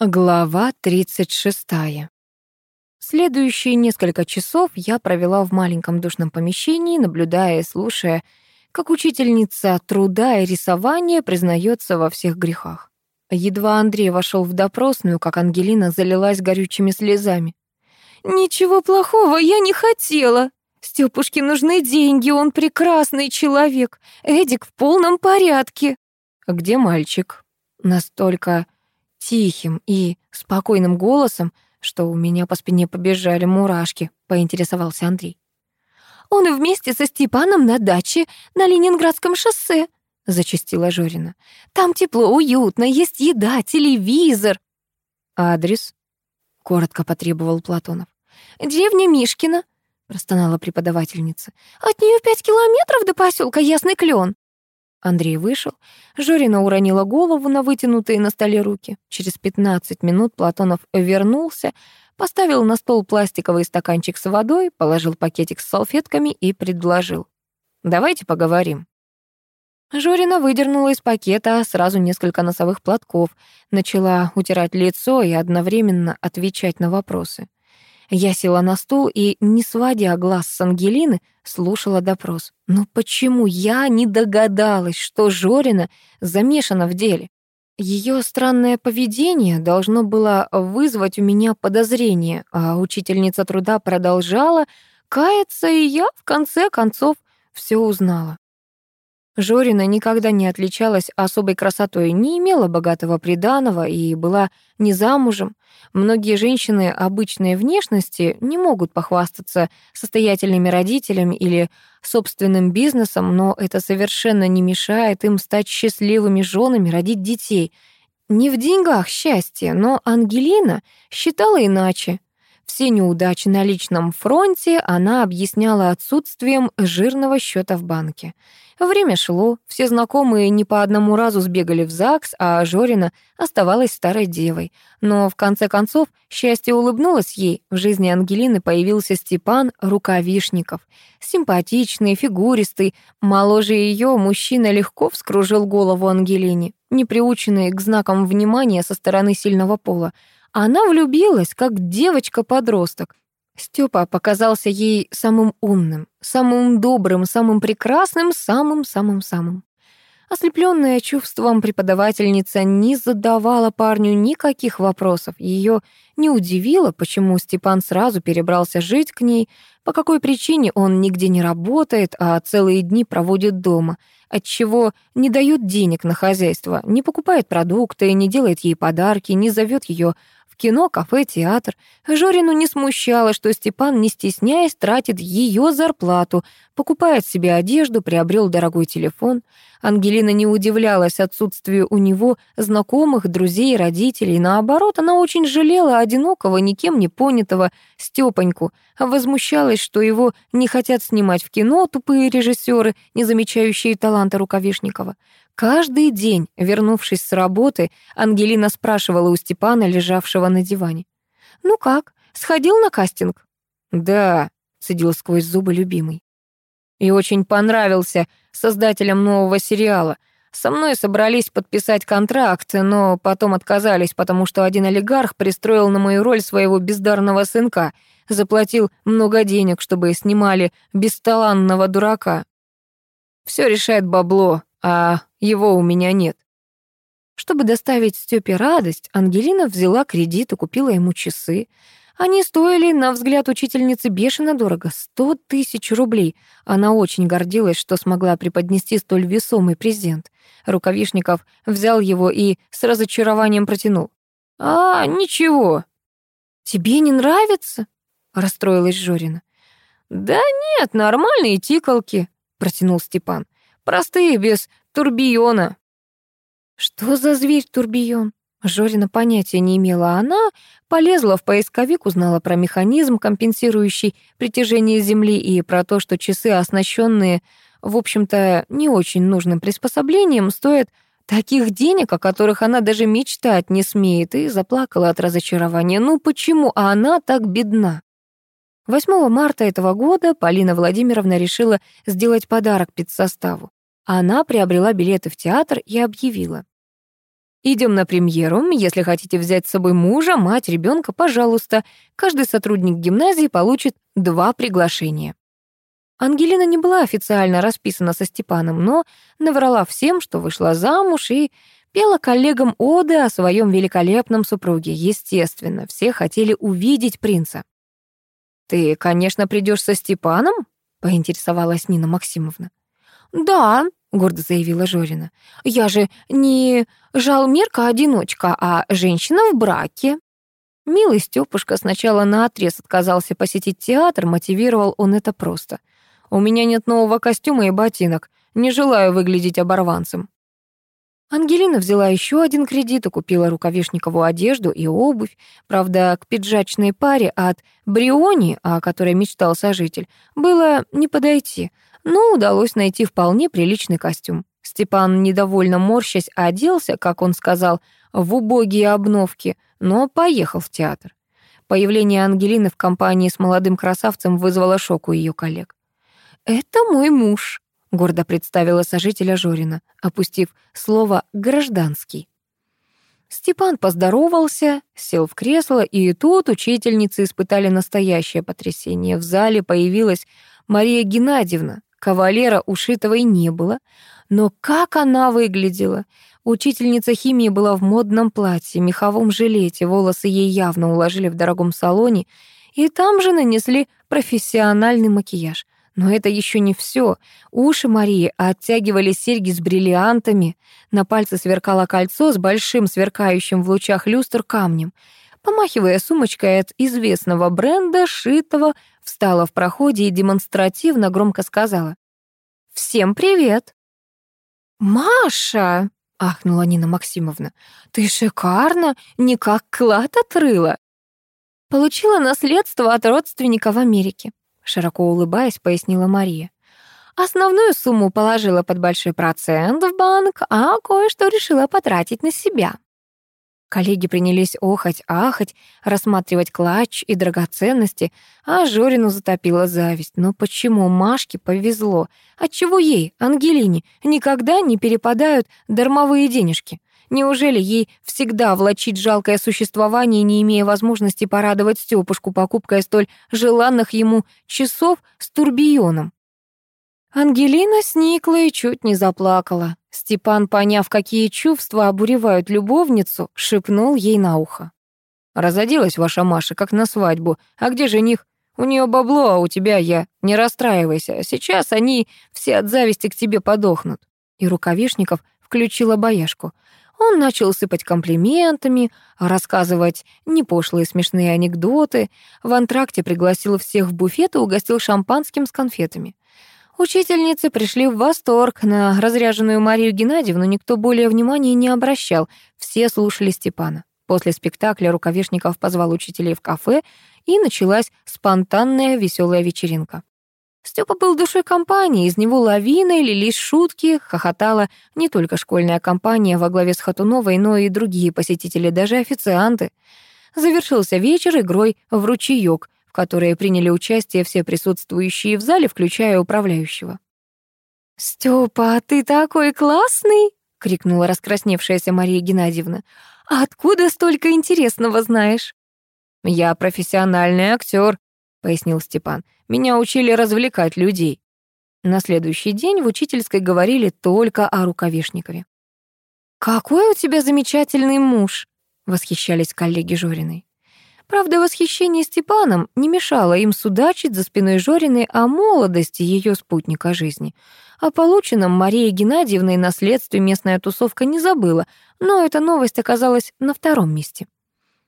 Глава 36. Следующие несколько часов я провела в маленьком душном помещении, наблюдая и слушая, как учительница труда и рисования признается во всех грехах. Едва Андрей вошел в допросную, как Ангелина залилась горючими слезами. «Ничего плохого я не хотела. Стёпушке нужны деньги, он прекрасный человек. Эдик в полном порядке». «Где мальчик?» Настолько тихим и спокойным голосом, что у меня по спине побежали мурашки, поинтересовался Андрей. «Он вместе со Степаном на даче на Ленинградском шоссе», — зачастила Жорина. «Там тепло, уютно, есть еда, телевизор». «Адрес?» — коротко потребовал Платонов. «Деревня Мишкина», — простонала преподавательница. «От нее пять километров до поселка Ясный Клен». Андрей вышел. Жорина уронила голову на вытянутые на столе руки. Через 15 минут Платонов вернулся, поставил на стол пластиковый стаканчик с водой, положил пакетик с салфетками и предложил. «Давайте поговорим». Жорина выдернула из пакета сразу несколько носовых платков, начала утирать лицо и одновременно отвечать на вопросы. Я села на стул и, не сводя глаз с Ангелины, слушала допрос. Но почему я не догадалась, что Жорина замешана в деле? Ее странное поведение должно было вызвать у меня подозрение, а учительница труда продолжала каяться, и я, в конце концов, все узнала. Жорина никогда не отличалась особой красотой, не имела богатого приданого и была не замужем. Многие женщины обычной внешности не могут похвастаться состоятельными родителями или собственным бизнесом, но это совершенно не мешает им стать счастливыми женами, родить детей. Не в деньгах счастье, но Ангелина считала иначе. Все неудачи на личном фронте она объясняла отсутствием жирного счета в банке. Время шло, все знакомые не по одному разу сбегали в ЗАГС, а Жорина оставалась старой девой. Но в конце концов счастье улыбнулось ей. В жизни Ангелины появился Степан Рукавишников. Симпатичный, фигуристый, моложе ее мужчина легко вскружил голову Ангелине, не приученный к знакам внимания со стороны сильного пола. Она влюбилась, как девочка-подросток. Степа показался ей самым умным, самым добрым, самым прекрасным, самым-самым-самым. Ослепленная чувством преподавательница не задавала парню никаких вопросов. Ее не удивило, почему Степан сразу перебрался жить к ней, по какой причине он нигде не работает, а целые дни проводит дома, отчего не дает денег на хозяйство, не покупает продукты, не делает ей подарки, не зовет ее кино, кафе, театр. Жорину не смущало, что Степан, не стесняясь, тратит ее зарплату, покупает себе одежду, приобрел дорогой телефон. Ангелина не удивлялась отсутствию у него знакомых, друзей, родителей. Наоборот, она очень жалела одинокого, никем не понятого Степаньку, возмущалась, что его не хотят снимать в кино тупые режиссеры, не замечающие таланта Рукавишникова. Каждый день, вернувшись с работы, Ангелина спрашивала у Степана, лежавшего на диване. «Ну как, сходил на кастинг?» «Да», — цедил сквозь зубы любимый. «И очень понравился создателям нового сериала. Со мной собрались подписать контракт, но потом отказались, потому что один олигарх пристроил на мою роль своего бездарного сынка, заплатил много денег, чтобы снимали бесталанного дурака. Все решает бабло, а его у меня нет. Чтобы доставить Стёпе радость, Ангелина взяла кредит и купила ему часы. Они стоили, на взгляд учительницы, бешено дорого — сто тысяч рублей. Она очень гордилась, что смогла преподнести столь весомый презент. Рукавишников взял его и с разочарованием протянул. «А, ничего». «Тебе не нравится?» — расстроилась Жорина. «Да нет, нормальные тикалки», — протянул Степан. Простые, без турбиона». «Что за зверь турбион?» Жорина понятия не имела. Она полезла в поисковик, узнала про механизм, компенсирующий притяжение Земли, и про то, что часы, оснащенные, в общем-то, не очень нужным приспособлением, стоят таких денег, о которых она даже мечтать не смеет, и заплакала от разочарования. Ну почему она так бедна? 8 марта этого года Полина Владимировна решила сделать подарок педсоставу. Она приобрела билеты в театр и объявила. Идем на премьеру. Если хотите взять с собой мужа, мать, ребенка, пожалуйста. Каждый сотрудник гимназии получит два приглашения. Ангелина не была официально расписана со Степаном, но наврала всем, что вышла замуж и пела коллегам оды о своем великолепном супруге. Естественно, все хотели увидеть принца. «Ты, конечно, придешь со Степаном?» — поинтересовалась Нина Максимовна. «Да», — гордо заявила Жорина. «Я же не жалмерка-одиночка, а женщина в браке». Милый Стёпушка сначала наотрез отказался посетить театр, мотивировал он это просто. «У меня нет нового костюма и ботинок. Не желаю выглядеть оборванцем». Ангелина взяла еще один кредит и купила рукавишниковую одежду и обувь. Правда, к пиджачной паре от Бриони, о которой мечтал сожитель, было не подойти, но удалось найти вполне приличный костюм. Степан, недовольно морщась, оделся, как он сказал, в убогие обновки, но поехал в театр. Появление Ангелины в компании с молодым красавцем вызвало шок у ее коллег. «Это мой муж», — гордо представила сожителя Жорина, опустив слово «гражданский». Степан поздоровался, сел в кресло, и тут учительницы испытали настоящее потрясение. В зале появилась Мария Геннадьевна. Кавалера ушитого и не было. Но как она выглядела! Учительница химии была в модном платье, меховом жилете, волосы ей явно уложили в дорогом салоне, и там же нанесли профессиональный макияж — но это еще не все. Уши Марии оттягивали серьги с бриллиантами. На пальце сверкало кольцо с большим сверкающим в лучах люстр камнем. Помахивая сумочкой от известного бренда, шитого, встала в проходе и демонстративно громко сказала. «Всем привет!» «Маша!» — ахнула Нина Максимовна. «Ты шикарно, не как клад отрыла!» Получила наследство от родственника в Америке широко улыбаясь, пояснила Мария. Основную сумму положила под большой процент в банк, а кое-что решила потратить на себя. Коллеги принялись охать, ахать, рассматривать клатч и драгоценности, а Жорину затопила зависть. Но почему Машке повезло? Отчего ей, Ангелине, никогда не перепадают дармовые денежки? Неужели ей всегда влачить жалкое существование, не имея возможности порадовать Стёпушку покупкой столь желанных ему часов с турбионом? Ангелина сникла и чуть не заплакала. Степан, поняв, какие чувства обуревают любовницу, шепнул ей на ухо. «Разоделась ваша Маша, как на свадьбу. А где жених? У нее бабло, а у тебя я. Не расстраивайся. Сейчас они все от зависти к тебе подохнут». И Рукавишников включила бояшку. Он начал сыпать комплиментами, рассказывать непошлые смешные анекдоты. В антракте пригласил всех в буфет и угостил шампанским с конфетами. Учительницы пришли в восторг. На разряженную Марию Геннадьевну никто более внимания не обращал. Все слушали Степана. После спектакля Рукавишников позвал учителей в кафе, и началась спонтанная веселая вечеринка. Степа был душой компании, из него лавиной лились шутки, хохотала не только школьная компания во главе с Хатуновой, но и другие посетители, даже официанты. Завершился вечер игрой в ручеёк, которой приняли участие все присутствующие в зале, включая управляющего. «Стёпа, а ты такой классный!» — крикнула раскрасневшаяся Мария Геннадьевна. «А откуда столько интересного знаешь?» «Я профессиональный актер, пояснил Степан. Меня учили развлекать людей. На следующий день в учительской говорили только о Рукавишникове. «Какой у тебя замечательный муж!» — восхищались коллеги Жориной. Правда, восхищение Степаном не мешало им судачить за спиной Жориной о молодости ее спутника жизни. О полученном Марии Геннадьевной наследстве местная тусовка не забыла, но эта новость оказалась на втором месте.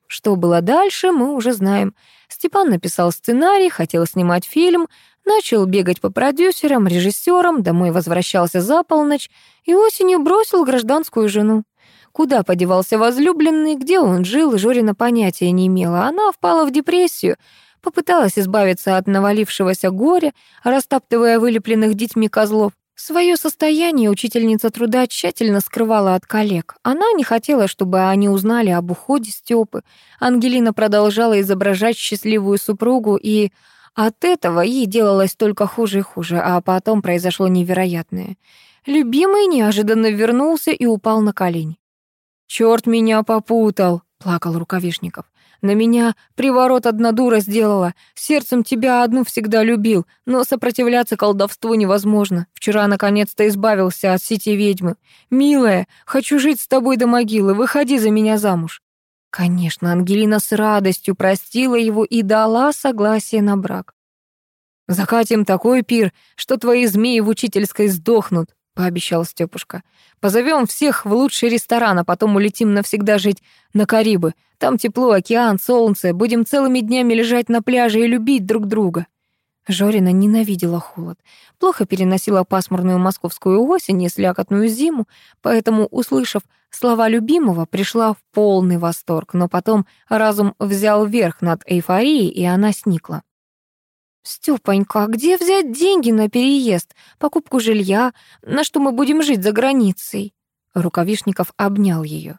Что было дальше, мы уже знаем. Степан написал сценарий, хотел снимать фильм, начал бегать по продюсерам, режиссерам, домой возвращался за полночь и осенью бросил гражданскую жену. Куда подевался возлюбленный, где он жил, Жорина понятия не имела. Она впала в депрессию, попыталась избавиться от навалившегося горя, растаптывая вылепленных детьми козлов. Свое состояние учительница труда тщательно скрывала от коллег. Она не хотела, чтобы они узнали об уходе Стёпы. Ангелина продолжала изображать счастливую супругу, и от этого ей делалось только хуже и хуже, а потом произошло невероятное. Любимый неожиданно вернулся и упал на колени. Черт меня попутал, плакал Рукавишников. На меня приворот одна дура сделала. Сердцем тебя одну всегда любил, но сопротивляться колдовству невозможно. Вчера наконец-то избавился от сети ведьмы. Милая, хочу жить с тобой до могилы, выходи за меня замуж. Конечно, Ангелина с радостью простила его и дала согласие на брак. «Закатим такой пир, что твои змеи в учительской сдохнут», — пообещал Стёпушка. «Позовем всех в лучший ресторан, а потом улетим навсегда жить на Карибы. Там тепло, океан, солнце. Будем целыми днями лежать на пляже и любить друг друга». Жорина ненавидела холод, плохо переносила пасмурную московскую осень и слякотную зиму, поэтому, услышав слова любимого, пришла в полный восторг, но потом разум взял верх над эйфорией, и она сникла. «Стёпанька, а где взять деньги на переезд, покупку жилья, на что мы будем жить за границей?» Рукавишников обнял её.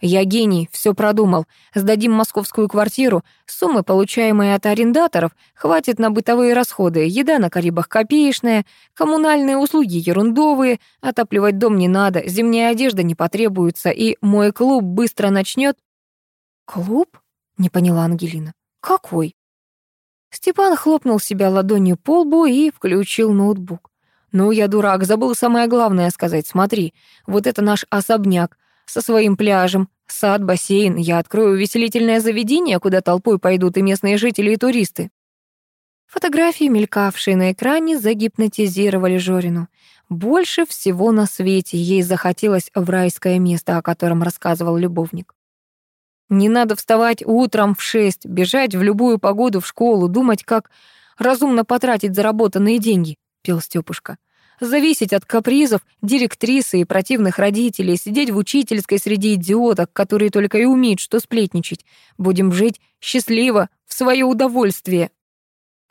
«Я гений, всё продумал. Сдадим московскую квартиру. Суммы, получаемые от арендаторов, хватит на бытовые расходы. Еда на Карибах копеечная, коммунальные услуги ерундовые, отапливать дом не надо, зимняя одежда не потребуется, и мой клуб быстро начнёт...» «Клуб?» — не поняла Ангелина. «Какой?» Степан хлопнул себя ладонью по лбу и включил ноутбук. «Ну, я дурак, забыл самое главное сказать. Смотри, вот это наш особняк со своим пляжем, сад, бассейн. Я открою увеселительное заведение, куда толпой пойдут и местные жители, и туристы». Фотографии, мелькавшие на экране, загипнотизировали Жорину. Больше всего на свете ей захотелось в райское место, о котором рассказывал любовник. Не надо вставать утром в шесть, бежать в любую погоду в школу, думать, как разумно потратить заработанные деньги, пел Стёпушка. Зависеть от капризов директрисы и противных родителей, сидеть в учительской среди идиоток, которые только и умеют что сплетничать. Будем жить счастливо, в свое удовольствие.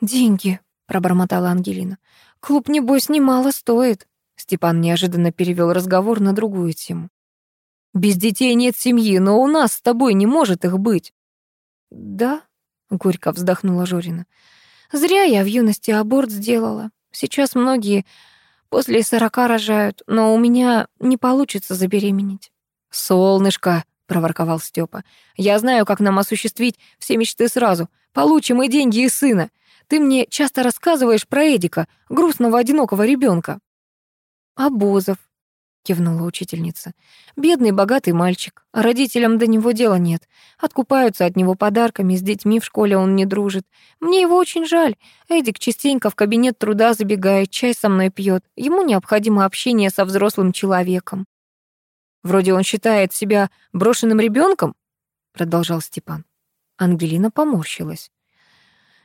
«Деньги», — пробормотала Ангелина. «Клуб, небось, немало стоит». Степан неожиданно перевел разговор на другую тему. Без детей нет семьи, но у нас с тобой не может их быть». «Да», — горько вздохнула Жорина. «Зря я в юности аборт сделала. Сейчас многие после сорока рожают, но у меня не получится забеременеть». «Солнышко», — проворковал Степа, «я знаю, как нам осуществить все мечты сразу. Получим и деньги, и сына. Ты мне часто рассказываешь про Эдика, грустного одинокого ребенка. «Обозов», кивнула учительница. Бедный богатый мальчик, родителям до него дела нет. Откупаются от него подарками, с детьми в школе он не дружит. Мне его очень жаль. Эдик частенько в кабинет труда забегает, чай со мной пьет. Ему необходимо общение со взрослым человеком. Вроде он считает себя брошенным ребенком, продолжал Степан. Ангелина поморщилась.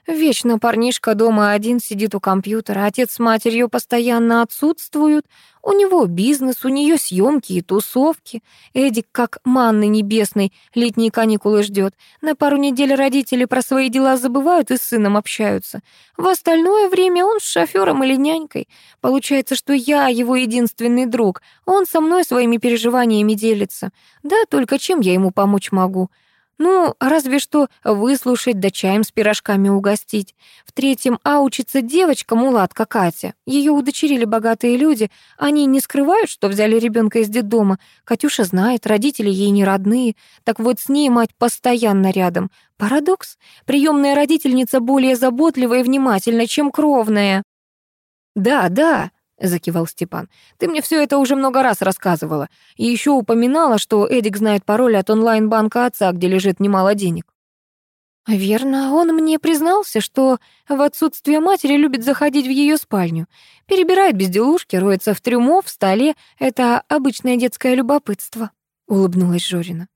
Вечно парнишка дома один сидит у компьютера, отец с матерью постоянно отсутствуют. У него бизнес, у нее съемки и тусовки. Эдик, как манны небесной, летние каникулы ждет. На пару недель родители про свои дела забывают и с сыном общаются. В остальное время он с шофером или нянькой. Получается, что я его единственный друг. Он со мной своими переживаниями делится. Да, только чем я ему помочь могу? Ну, разве что выслушать да чаем с пирожками угостить. В третьем А учится девочка, мулатка Катя. Ее удочерили богатые люди. Они не скрывают, что взяли ребенка из детдома. Катюша знает, родители ей не родные. Так вот, с ней мать постоянно рядом. Парадокс. Приемная родительница более заботлива и внимательна, чем кровная. «Да, да», закивал Степан. Ты мне все это уже много раз рассказывала. И еще упоминала, что Эдик знает пароль от онлайн-банка отца, где лежит немало денег. Верно, он мне признался, что в отсутствие матери любит заходить в ее спальню. Перебирает безделушки, роется в трюмо, в столе. Это обычное детское любопытство, улыбнулась Жорина.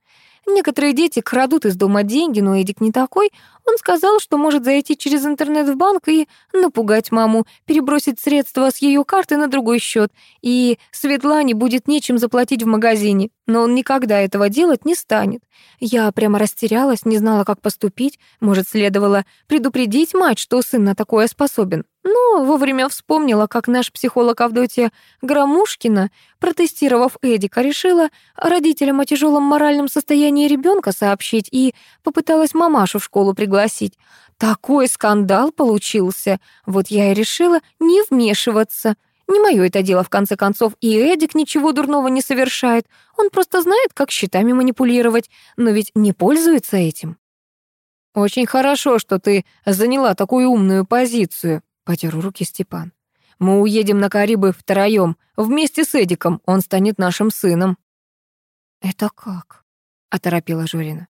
Некоторые дети крадут из дома деньги, но Эдик не такой. Он сказал, что может зайти через интернет в банк и напугать маму, перебросить средства с ее карты на другой счет, и Светлане будет нечем заплатить в магазине. Но он никогда этого делать не станет. Я прямо растерялась, не знала, как поступить. Может, следовало предупредить мать, что сын на такое способен. Но вовремя вспомнила, как наш психолог Авдотья Громушкина, протестировав Эдика, решила родителям о тяжелом моральном состоянии ребенка сообщить и попыталась мамашу в школу пригласить. Такой скандал получился. Вот я и решила не вмешиваться. Не мое это дело, в конце концов, и Эдик ничего дурного не совершает. Он просто знает, как счетами манипулировать, но ведь не пользуется этим. «Очень хорошо, что ты заняла такую умную позицию», — потер руки Степан. «Мы уедем на Карибы втроем, вместе с Эдиком, он станет нашим сыном». «Это как?» — оторопила Жорина.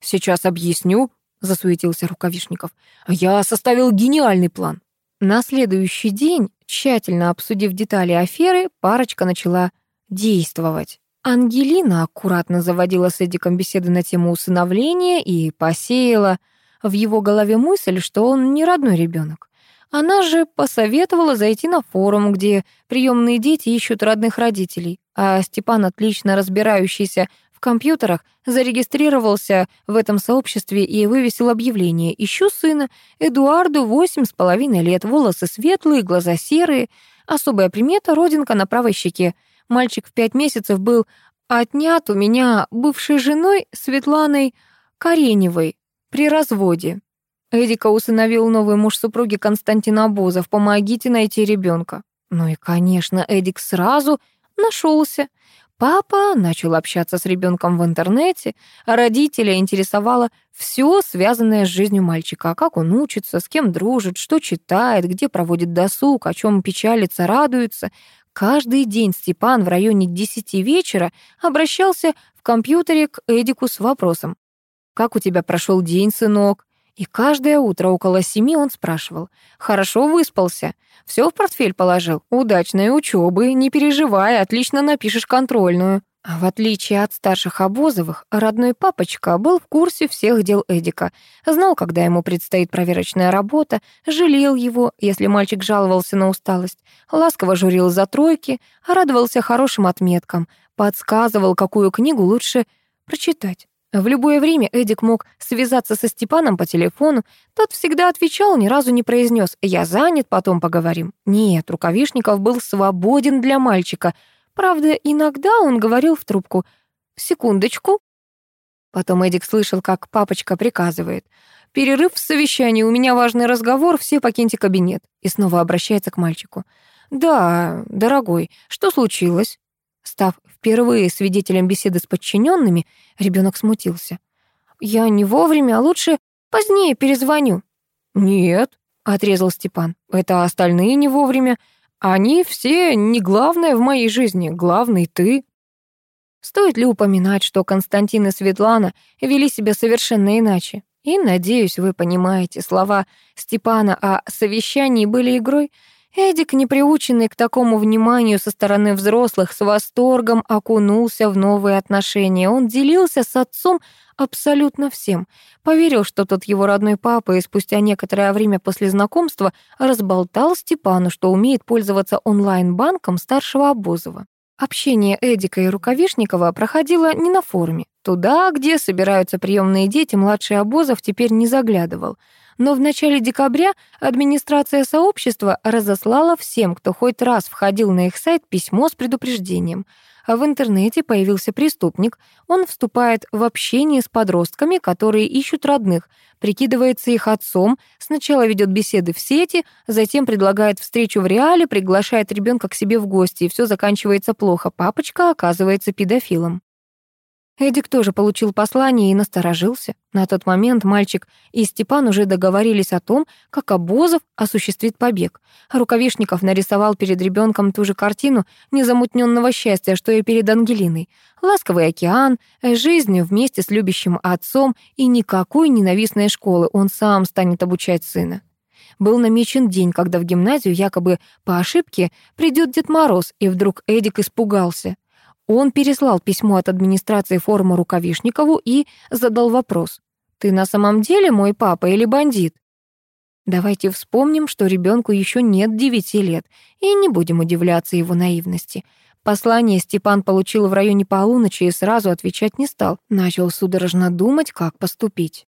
«Сейчас объясню», — засуетился Рукавишников. «Я составил гениальный план». На следующий день, тщательно обсудив детали аферы, парочка начала действовать. Ангелина аккуратно заводила с Эдиком беседы на тему усыновления и посеяла в его голове мысль, что он не родной ребенок. Она же посоветовала зайти на форум, где приемные дети ищут родных родителей, а Степан, отлично разбирающийся в компьютерах, зарегистрировался в этом сообществе и вывесил объявление «Ищу сына, Эдуарду восемь с половиной лет, волосы светлые, глаза серые, особая примета — родинка на правой щеке, Мальчик в пять месяцев был отнят у меня бывшей женой Светланой Кареневой при разводе. Эдика усыновил новый муж супруги Константин Абузов. Помогите найти ребенка. Ну и, конечно, Эдик сразу нашелся. Папа начал общаться с ребенком в интернете, а родителя интересовало все, связанное с жизнью мальчика, как он учится, с кем дружит, что читает, где проводит досуг, о чем печалится, радуется. Каждый день Степан в районе 10 вечера обращался в компьютере к Эдику с вопросом «Как у тебя прошел день, сынок?» И каждое утро около семи он спрашивал «Хорошо выспался? Все в портфель положил? Удачной учебы, не переживай, отлично напишешь контрольную». А в отличие от старших Обозовых, родной папочка был в курсе всех дел Эдика, знал, когда ему предстоит проверочная работа, жалел его, если мальчик жаловался на усталость, ласково журил за тройки, радовался хорошим отметкам, подсказывал, какую книгу лучше прочитать. В любое время Эдик мог связаться со Степаном по телефону, тот всегда отвечал, ни разу не произнес «я занят, потом поговорим». Нет, Рукавишников был свободен для мальчика — Правда, иногда он говорил в трубку «секундочку». Потом Эдик слышал, как папочка приказывает «перерыв в совещании, у меня важный разговор, все покиньте кабинет». И снова обращается к мальчику. «Да, дорогой, что случилось?» Став впервые свидетелем беседы с подчиненными, ребенок смутился. «Я не вовремя, а лучше позднее перезвоню». «Нет», — отрезал Степан, — «это остальные не вовремя. Они все не главное в моей жизни, главный ты. Стоит ли упоминать, что Константин и Светлана вели себя совершенно иначе? И, надеюсь, вы понимаете, слова Степана о совещании были игрой. Эдик, не приученный к такому вниманию со стороны взрослых, с восторгом окунулся в новые отношения. Он делился с отцом абсолютно всем. Поверил, что тот его родной папа, и спустя некоторое время после знакомства разболтал Степану, что умеет пользоваться онлайн-банком старшего Обозова. Общение Эдика и Рукавишникова проходило не на форуме. Туда, где собираются приемные дети, младший Обозов теперь не заглядывал. Но в начале декабря администрация сообщества разослала всем, кто хоть раз входил на их сайт, письмо с предупреждением — а в интернете появился преступник. Он вступает в общение с подростками, которые ищут родных, прикидывается их отцом, сначала ведет беседы в сети, затем предлагает встречу в реале, приглашает ребенка к себе в гости, и все заканчивается плохо. Папочка оказывается педофилом. Эдик тоже получил послание и насторожился. На тот момент мальчик и Степан уже договорились о том, как Обозов осуществит побег. Рукавишников нарисовал перед ребенком ту же картину незамутненного счастья, что и перед Ангелиной. Ласковый океан, жизнь вместе с любящим отцом и никакой ненавистной школы. Он сам станет обучать сына. Был намечен день, когда в гимназию якобы по ошибке придет Дед Мороз, и вдруг Эдик испугался — он переслал письмо от администрации форума Рукавишникову и задал вопрос. «Ты на самом деле мой папа или бандит?» Давайте вспомним, что ребенку еще нет девяти лет, и не будем удивляться его наивности. Послание Степан получил в районе полуночи и сразу отвечать не стал. Начал судорожно думать, как поступить.